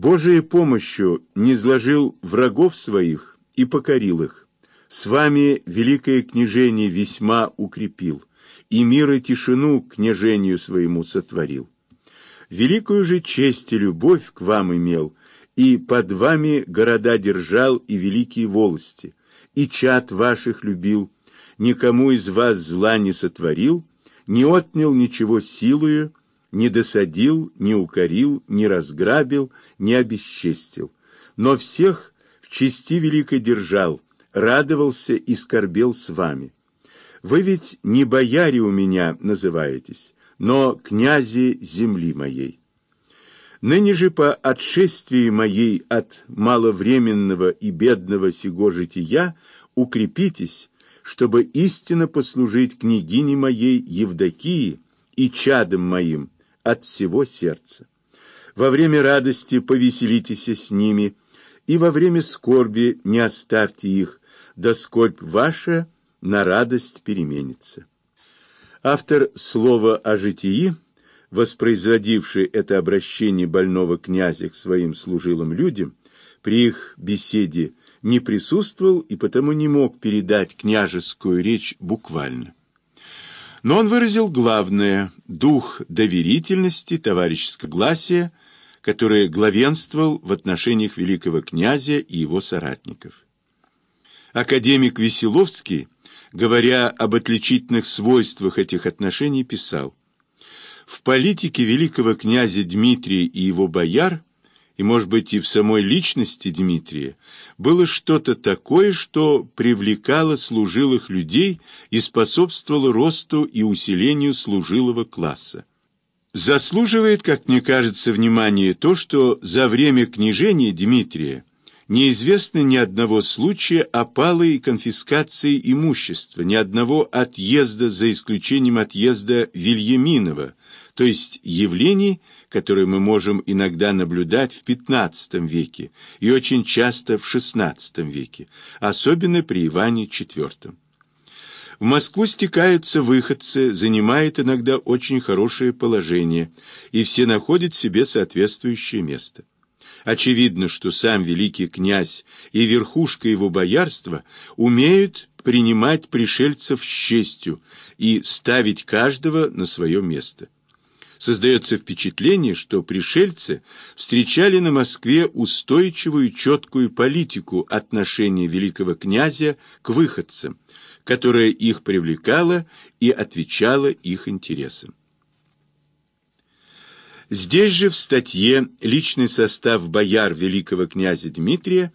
Божией помощью не сложил врагов своих и покорил их. С вами великое княжение весьма укрепил, и мир и тишину княжению своему сотворил. Великую же честь и любовь к вам имел, и под вами города держал и великие волости, и чад ваших любил, никому из вас зла не сотворил, не отнял ничего силою, не досадил, не укорил, не разграбил, не обесчестил, но всех в чести великой держал, радовался и скорбел с вами. Вы ведь не бояре у меня называетесь, но князи земли моей. Ныне же по отшествии моей от маловременного и бедного сего жития укрепитесь, чтобы истинно послужить княгине моей Евдокии и чадом моим от всего сердца. Во время радости повеселитесь с ними, и во время скорби не оставьте их, да скорбь ваша на радость переменится. Автор слова о житии – воспроизводивший это обращение больного князя к своим служилым людям, при их беседе не присутствовал и потому не мог передать княжескую речь буквально. Но он выразил главное – дух доверительности, товарищеского гласия, который главенствовал в отношениях великого князя и его соратников. Академик Веселовский, говоря об отличительных свойствах этих отношений, писал в политике великого князя Дмитрия и его бояр, и, может быть, и в самой личности Дмитрия, было что-то такое, что привлекало служилых людей и способствовало росту и усилению служилого класса. Заслуживает, как мне кажется, внимания то, что за время княжения Дмитрия неизвестно ни одного случая опалы и конфискации имущества, ни одного отъезда, за исключением отъезда Вильяминова, то есть явлений, которые мы можем иногда наблюдать в XV веке и очень часто в XVI веке, особенно при Иване IV. В Москву стекаются выходцы, занимают иногда очень хорошее положение, и все находят себе соответствующее место. Очевидно, что сам великий князь и верхушка его боярства умеют принимать пришельцев с честью и ставить каждого на свое место. Создается впечатление, что пришельцы встречали на Москве устойчивую четкую политику отношения великого князя к выходцам, которая их привлекала и отвечала их интересам. Здесь же в статье «Личный состав бояр великого князя Дмитрия»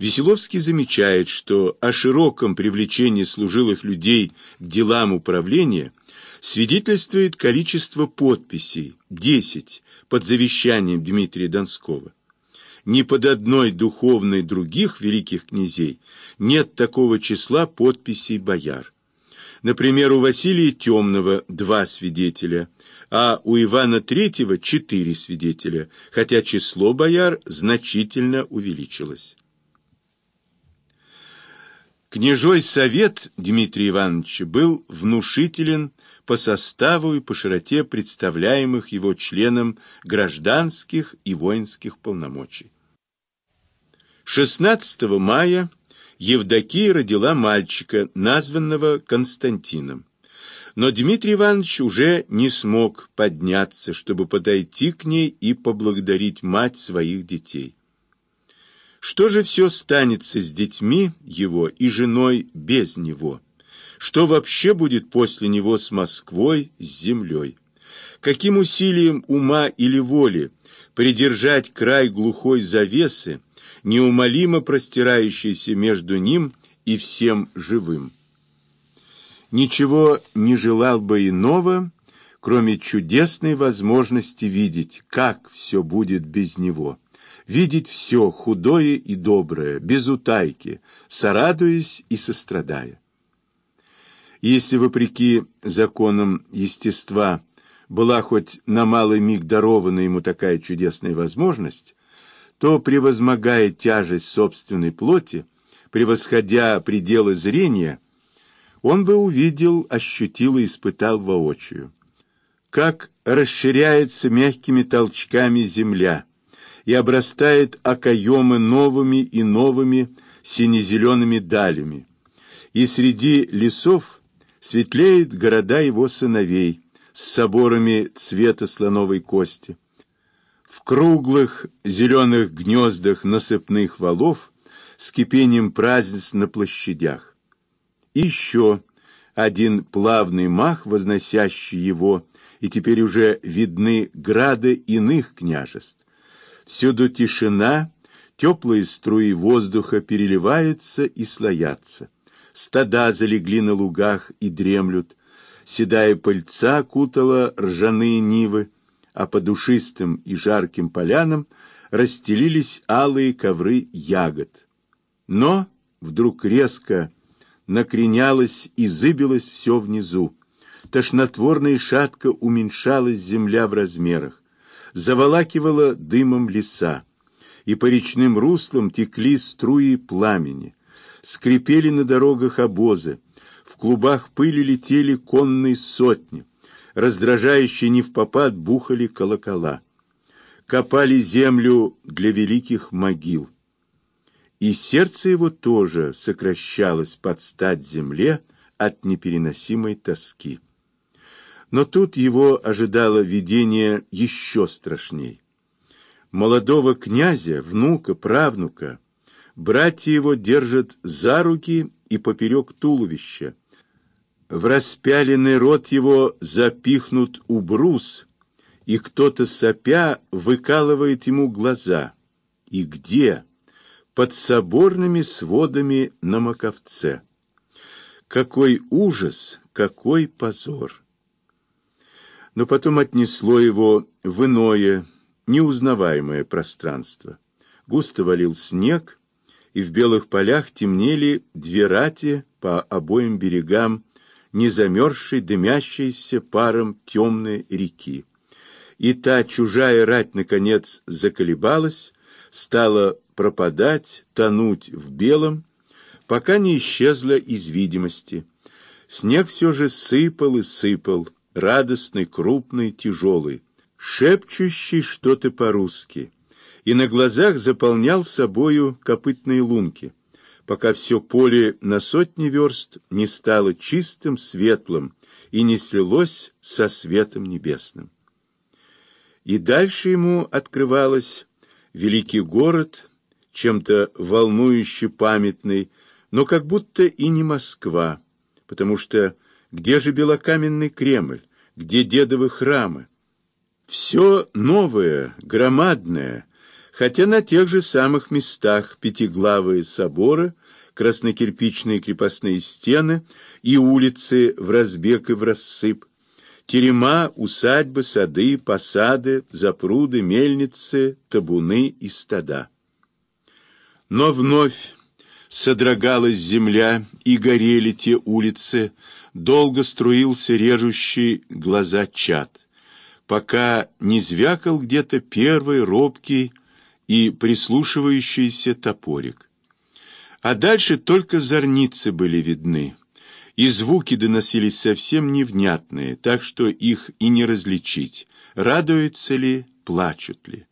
Веселовский замечает, что о широком привлечении служилых людей к делам управления – свидетельствует количество подписей – 10 под завещанием Дмитрия Донского. Ни под одной духовной других великих князей нет такого числа подписей бояр. Например, у Василия Темного два свидетеля, а у Ивана Третьего четыре свидетеля, хотя число бояр значительно увеличилось. Княжой совет Дмитрия Ивановича был внушителен по составу и по широте представляемых его членам гражданских и воинских полномочий. 16 мая Евдокия родила мальчика, названного Константином. Но Дмитрий Иванович уже не смог подняться, чтобы подойти к ней и поблагодарить мать своих детей. Что же все станется с детьми его и женой без него? Что вообще будет после него с Москвой, с землей? Каким усилием ума или воли придержать край глухой завесы, неумолимо простирающейся между ним и всем живым? Ничего не желал бы иного, кроме чудесной возможности видеть, как все будет без него, видеть все худое и доброе, без утайки, сорадуясь и сострадая. Если, вопреки законам естества, была хоть на малый миг дарована ему такая чудесная возможность, то, превозмогая тяжесть собственной плоти, превосходя пределы зрения, он бы увидел, ощутил и испытал воочию, как расширяется мягкими толчками земля, и обрастает окоемы новыми и новыми сине-зелеными далями. И среди лесов светлеют города его сыновей с соборами цвета слоновой кости. В круглых зеленых гнездах насыпных валов с кипением праздниц на площадях. Еще один плавный мах, возносящий его, и теперь уже видны грады иных княжеств. Всюду тишина, теплые струи воздуха переливаются и слоятся. Стада залегли на лугах и дремлют, седая пыльца кутала ржаные нивы, а по душистым и жарким полянам расстелились алые ковры ягод. Но вдруг резко накренялось и зыбилось все внизу. Тошнотворно и шатко уменьшалась земля в размерах, заволакивала дымом леса, и по речным руслам текли струи пламени, скрипели на дорогах обозы, в клубах пыли летели конные сотни, раздражающие не в попад бухали колокола, копали землю для великих могил и сердце его тоже сокращалось под стать земле от непереносимой тоски. Но тут его ожидало видение еще страшней. Молодого князя, внука, правнука, братья его держат за руки и поперек туловища. В распяленный рот его запихнут убрус, и кто-то сопя выкалывает ему глаза. И где? под соборными сводами на Маковце. Какой ужас, какой позор! Но потом отнесло его в иное, неузнаваемое пространство. Густо валил снег, и в белых полях темнели две рати по обоим берегам незамерзшей, дымящейся паром темной реки. И та чужая рать, наконец, заколебалась, стала пропадать, тонуть в белом, пока не исчезла из видимости. Снег все же сыпал и сыпал, радостный, крупный, тяжелый, шепчущий что-то по-русски, и на глазах заполнял собою копытные лунки, пока все поле на сотни верст не стало чистым, светлым и не слилось со светом небесным. И дальше ему открывалось великий город, чем-то волнующе памятный, но как будто и не Москва, потому что где же белокаменный Кремль, где дедовы храмы? Все новое, громадное, хотя на тех же самых местах пятиглавые соборы, краснокирпичные крепостные стены и улицы в разбег и в рассып, терема, усадьбы, сады, посады, запруды, мельницы, табуны и стада. Но вновь содрогалась земля, и горели те улицы, долго струился режущий глаза чад, пока не звякал где-то первый робкий и прислушивающийся топорик. А дальше только зорницы были видны, и звуки доносились совсем невнятные, так что их и не различить, радуются ли, плачут ли.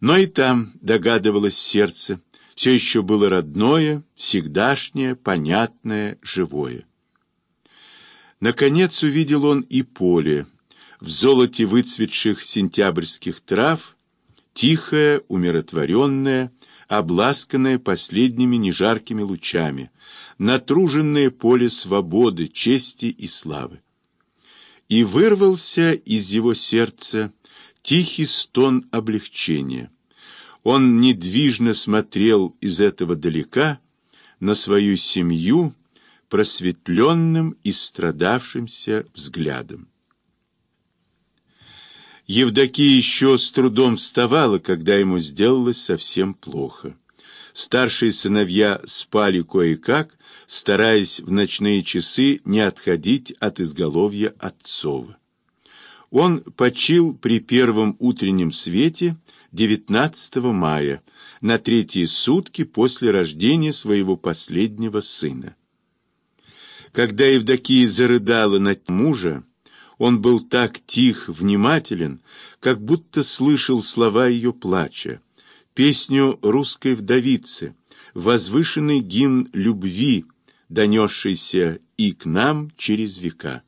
Но и там догадывалось сердце, все еще было родное, всегдашнее, понятное, живое. Наконец увидел он и поле, в золоте выцветших сентябрьских трав, тихое, умиротворенное, обласканное последними нежаркими лучами, натруженное поле свободы, чести и славы. И вырвался из его сердца тихий стон облегчения. Он недвижно смотрел из этого далека на свою семью просветленным и страдавшимся взглядом. Евдокия еще с трудом вставала, когда ему сделалось совсем плохо. Старшие сыновья спали кое-как, стараясь в ночные часы не отходить от изголовья отцова. Он почил при первом утреннем свете 19 мая, на третьи сутки после рождения своего последнего сына. Когда Евдокия зарыдала над мужа, Он был так тих, внимателен, как будто слышал слова ее плача, песню русской вдовицы, возвышенный гимн любви, донесшийся и к нам через века.